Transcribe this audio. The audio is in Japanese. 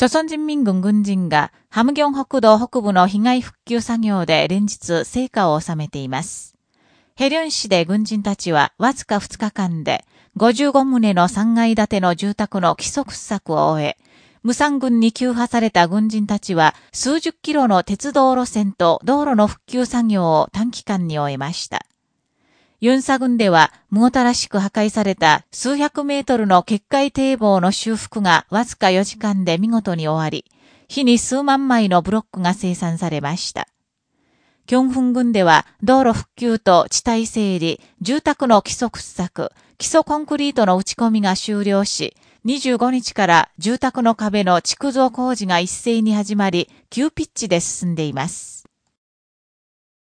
朝鮮人民軍軍人がハムギョン北道北部の被害復旧作業で連日成果を収めています。ヘリョン市で軍人たちはわずか2日間で55棟の3階建ての住宅の基礎掘削を終え、無産軍に急破された軍人たちは数十キロの鉄道路線と道路の復旧作業を短期間に終えました。ユンサ軍では、無たらしく破壊された数百メートルの決壊堤防の修復がわずか4時間で見事に終わり、日に数万枚のブロックが生産されました。キョンフン軍では、道路復旧と地帯整理、住宅の基礎掘削、基礎コンクリートの打ち込みが終了し、25日から住宅の壁の築造工事が一斉に始まり、急ピッチで進んでいます。